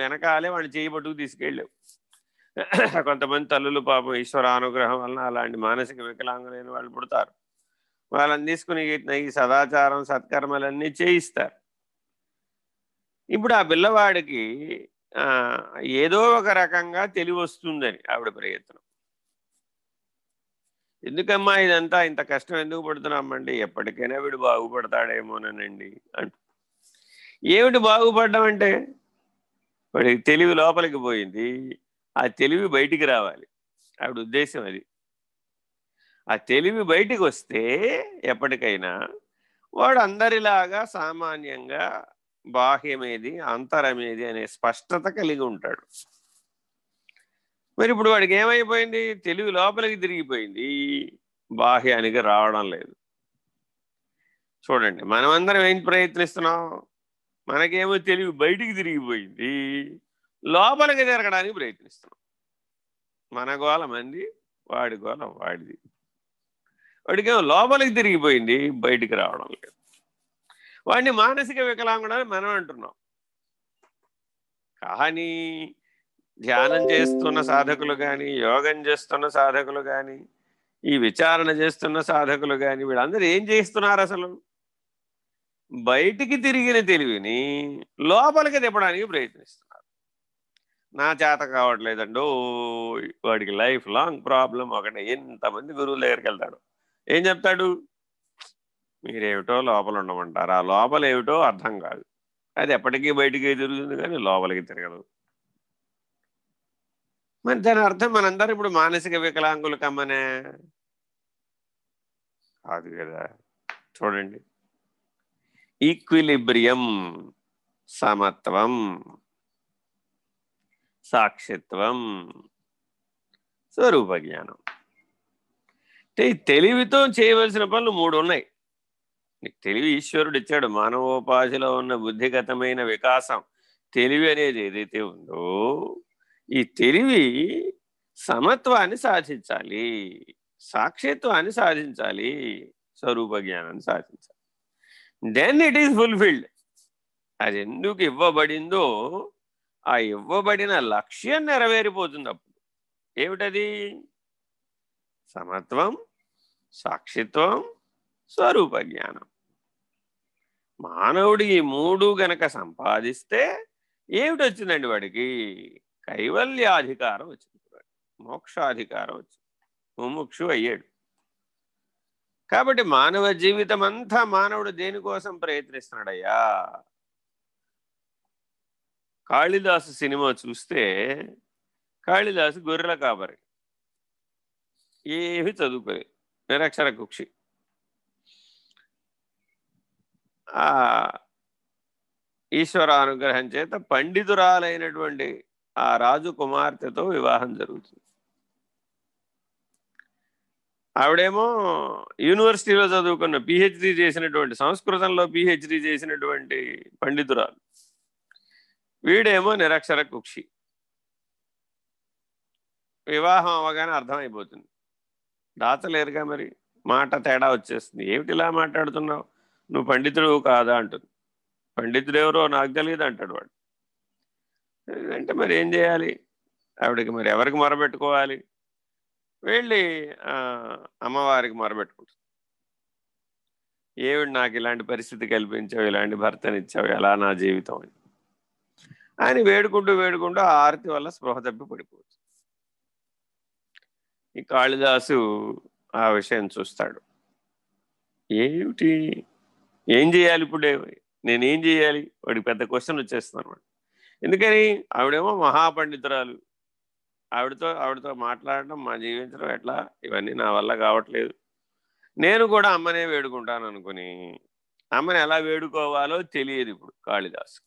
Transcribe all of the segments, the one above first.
వెనకాలే వాళ్ళు చేయబట్టుకు తీసుకెళ్ళావు. కొంతమంది తల్లులు పాపం ఈశ్వర అనుగ్రహం వలన అలాంటి మానసిక వికలాంగులైన వాళ్ళు పుడతారు. వాళ్ళని తీసుకుని ఈ సదాచారం సత్కర్మలన్నీ చేయిస్తారు. ఇప్పుడు ఆ పిల్లవాడికి ఏదో ఒక రకంగా తెలివి వస్తుందని ఆవిడ ప్రయత్నం. ఎందుకమ్మా ఇదంతా ఇంత కష్టం ఎందుకు పడుతున్నామండి? ఎప్పటికైనా వీడు బాగుపడతాడేమోనండి అంట. ఏమిటి బాగుపడ్డం అంటే? వాడికి తెలివి లోపలికి పోయింది. ఆ తెలివి బయటికి రావాలి. ఆవిడ ఉద్దేశం అది. ఆ తెలివి బయటికి వస్తే ఎప్పటికైనా వాడు అందరిలాగా సామాన్యంగా బాహ్యమేది అంతరమేది అనే స్పష్టత కలిగి ఉంటాడు. మరి ఇప్పుడు వాడికి ఏమైపోయింది? తెలివి లోపలికి తిరిగిపోయింది. బాహ్యానికి రావడం లేదు. చూడండి మనమందరం ఏం ప్రయత్నిస్తున్నాం? మనకేమో తెలివి బయటికి తిరిగిపోయింది. లోపలికి తిరగడానికి ప్రయత్నిస్తున్నాం. మన గోళ మంది వాడి గోల వాడిది. వాడికేమో లోపలికి తిరిగిపోయింది బయటికి రావడం లేదు. వాడిని మానసిక వికలాంగుడని మనం అంటున్నాం. కానీ ధ్యానం చేస్తున్న సాధకులు కానీ యోగం చేస్తున్న సాధకులు కానీ ఈ విచారణ చేస్తున్న సాధకులు కానీ వీళ్ళందరూ ఏం చేస్తున్నారు అసలు? బయటికి తిరిగిన తెలివిని లోపలికి తిప్పడానికి ప్రయత్నిస్తున్నారు. నా చేత కావట్లేదండో వాడికి లైఫ్ లాంగ్ ప్రాబ్లం ఒకటి. ఎంతమంది గురువుల దగ్గరికి వెళ్తాడు. ఏం చెప్తాడు? మీరేమిటో లోపల ఉండమంటారు. ఆ లోపల ఏమిటో అర్థం కాదు. అది ఎప్పటికీ బయటికి తిరుగుతుంది కానీ లోపలికి తిరగదు. మరి దాని అర్థం మనందరూ ఇప్పుడు మానసిక వికలాంగులు కమ్మనే. కాదు కదా. చూడండి. ఈక్విలిబ్రియం సమత్వం సాక్షిత్వం స్వరూప జ్ఞానం. అంటే తెలివితో చేయవలసిన పనులు మూడు ఉన్నాయి. నీకు తెలివి ఈశ్వరుడు ఇచ్చాడు మానవోపాధిలో ఉన్న బుద్ధిగతమైన వికాసం. తెలివి అనేది ఏదైతే ఉందో ఈ తెలివి సమత్వాన్ని సాధించాలి సాక్షిత్వాన్ని సాధించాలి స్వరూప జ్ఞానాన్ని సాధించాలి. దెన్ ఇట్ ఈస్ ఫుల్ఫిల్డ్ అది ఎందుకు ఇవ్వబడిందో ఆ ఇవ్వబడిన లక్ష్యం నెరవేరిపోతుంది అప్పుడు. ఏమిటది? సమత్వం సాక్షిత్వం స్వరూప జ్ఞానం. మానవుడు ఈ మూడు గనక సంపాదిస్తే ఏమిటి వచ్చిందండి వాడికి? కైవల్యాధికారం వచ్చింది. మోక్షాధికారం వచ్చింది. ముముక్షు అయ్యాడు. కాబట్టి మానవ జీవితం అంతా మానవుడు దేనికోసం ప్రయత్నిస్తున్నాడయ్యా? కాళిదాసు సినిమా చూస్తే కాళిదాసు గొర్రెల కాబరి ఏమి చదువుకోలే నిరక్షర కుక్షి. ఆ ఈశ్వర అనుగ్రహం చేత పండితురాలైనటువంటి ఆ రాజు కుమార్తెతో వివాహం జరుగుతుంది. ఆవిడేమో యూనివర్సిటీలో చదువుకున్న పిహెచ్డి చేసినటువంటి సంస్కృతంలో పిహెచ్డి చేసినటువంటి పండితురాలు. వీడేమో నిరక్షర కుక్షి. వివాహం అవగానే అర్థమైపోతుంది. దాచలేరుగా మరి మాట తేడా వచ్చేస్తుంది. ఏమిటి ఇలా మాట్లాడుతున్నావు? నువ్వు పండితుడు కాదా అంటుంది. పండితుడు ఎవరో నాకు తెలియదు అంటాడు వాడు. అంటే మరి ఏం చేయాలి? ఆవిడకి మరి ఎవరికి మొరబెట్టుకోవాలి వెళ్ళి అమ్మవారికి మొరబెట్టుకుంటుంది ఏమిటి నాకు ఇలాంటి పరిస్థితి కల్పించావు ఇలాంటి భర్తనిచ్చావు ఎలా నా జీవితం అని. ఆయన వేడుకుంటూ వేడుకుంటూ ఆ ఆరతి వల్ల స్పృహ తప్పి పడిపోవచ్చు. ఈ కాళిదాసు ఆ విషయం చూస్తాడు. ఏమిటి? ఏం చేయాలి ఇప్పుడే? నేనేం చేయాలి? వాడికి పెద్ద క్వశ్చన్ వచ్చేస్తున్నాను ఎందుకని? ఆవిడేమో మహాపండితురాలు. ఆవిడతో ఆవిడతో మాట్లాడడం మా జీవించడం ఎట్లా? ఇవన్నీ నా వల్ల కావట్లేదు. నేను కూడా అమ్మనే వేడుకుంటాను అనుకుని అమ్మని ఎలా వేడుకోవాలో తెలియదు ఇప్పుడు కాళిదాసు.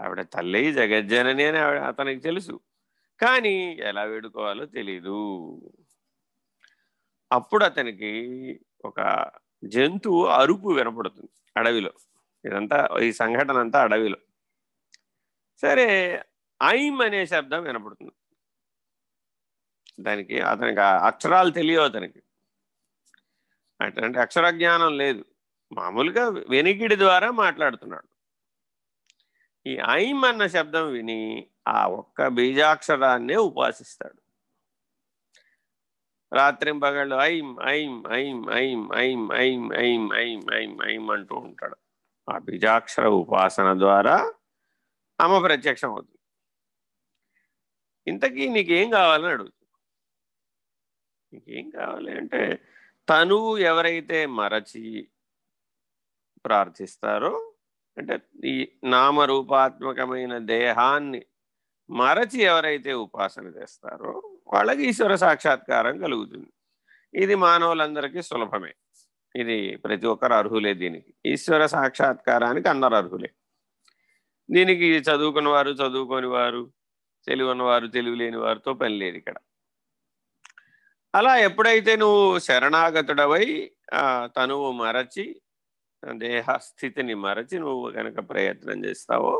ఆవిడ తల్లి జగజ్జనని అని ఆవిడ అతనికి తెలుసు. కానీ ఎలా వేడుకోవాలో తెలీదు. అప్పుడు అతనికి ఒక జంతువు అరుపు వినపడుతుంది అడవిలో. ఇదంతా ఈ సంఘటన అంతా అడవిలో. సరే ఐమ్ అనే శబ్దం వినపడుతుంది. దానికి అతనికి అక్షరాలు తెలియవు అతనికి. అంటే అక్షర జ్ఞానం లేదు. మామూలుగా వెనికిడి ద్వారా మాట్లాడుతున్నాడు. ఈ ఐం అన్న శబ్దం విని ఆ ఒక్క బీజాక్షరాన్నే ఉపాసిస్తాడు. రాత్రింపగళ్ళు ఐం ఐం ఐం ఐం ఐం ఐం ఐం ఐం ఐం ఐం అంటూ ఉంటాడు. ఆ బీజాక్షర ఉపాసన ద్వారా అమ్మ ప్రత్యక్షం అవుతుంది ఇంతకీ నీకేం కావాలని అడుగుతుంది నీకేం కావాలి అంటే తనువు ఎవరైతే మరచి ప్రార్థిస్తారో అంటే ఈ నామరూపాత్మకమైన దేహాన్ని మరచి ఎవరైతే ఉపాసన చేస్తారో వాళ్ళకి ఈశ్వర సాక్షాత్కారం కలుగుతుంది. ఇది మానవులందరికీ సులభమే. ఇది ప్రతి ఒక్కరు అర్హులే దీనికి. ఈశ్వర సాక్షాత్కారానికి అందరు అర్హులే. దీనికి చదువుకున్న వారు చదువుకొని వారు తెలివి ఉన్నవారు తెలివి లేని వారితో పని లేదు ఇక్కడ. అలా ఎప్పుడైతే నువ్వు శరణాగతుడవై తనువు మరచి దేహ స్థితిని మరచి నువ్వు కనుక ప్రయత్నం చేస్తావో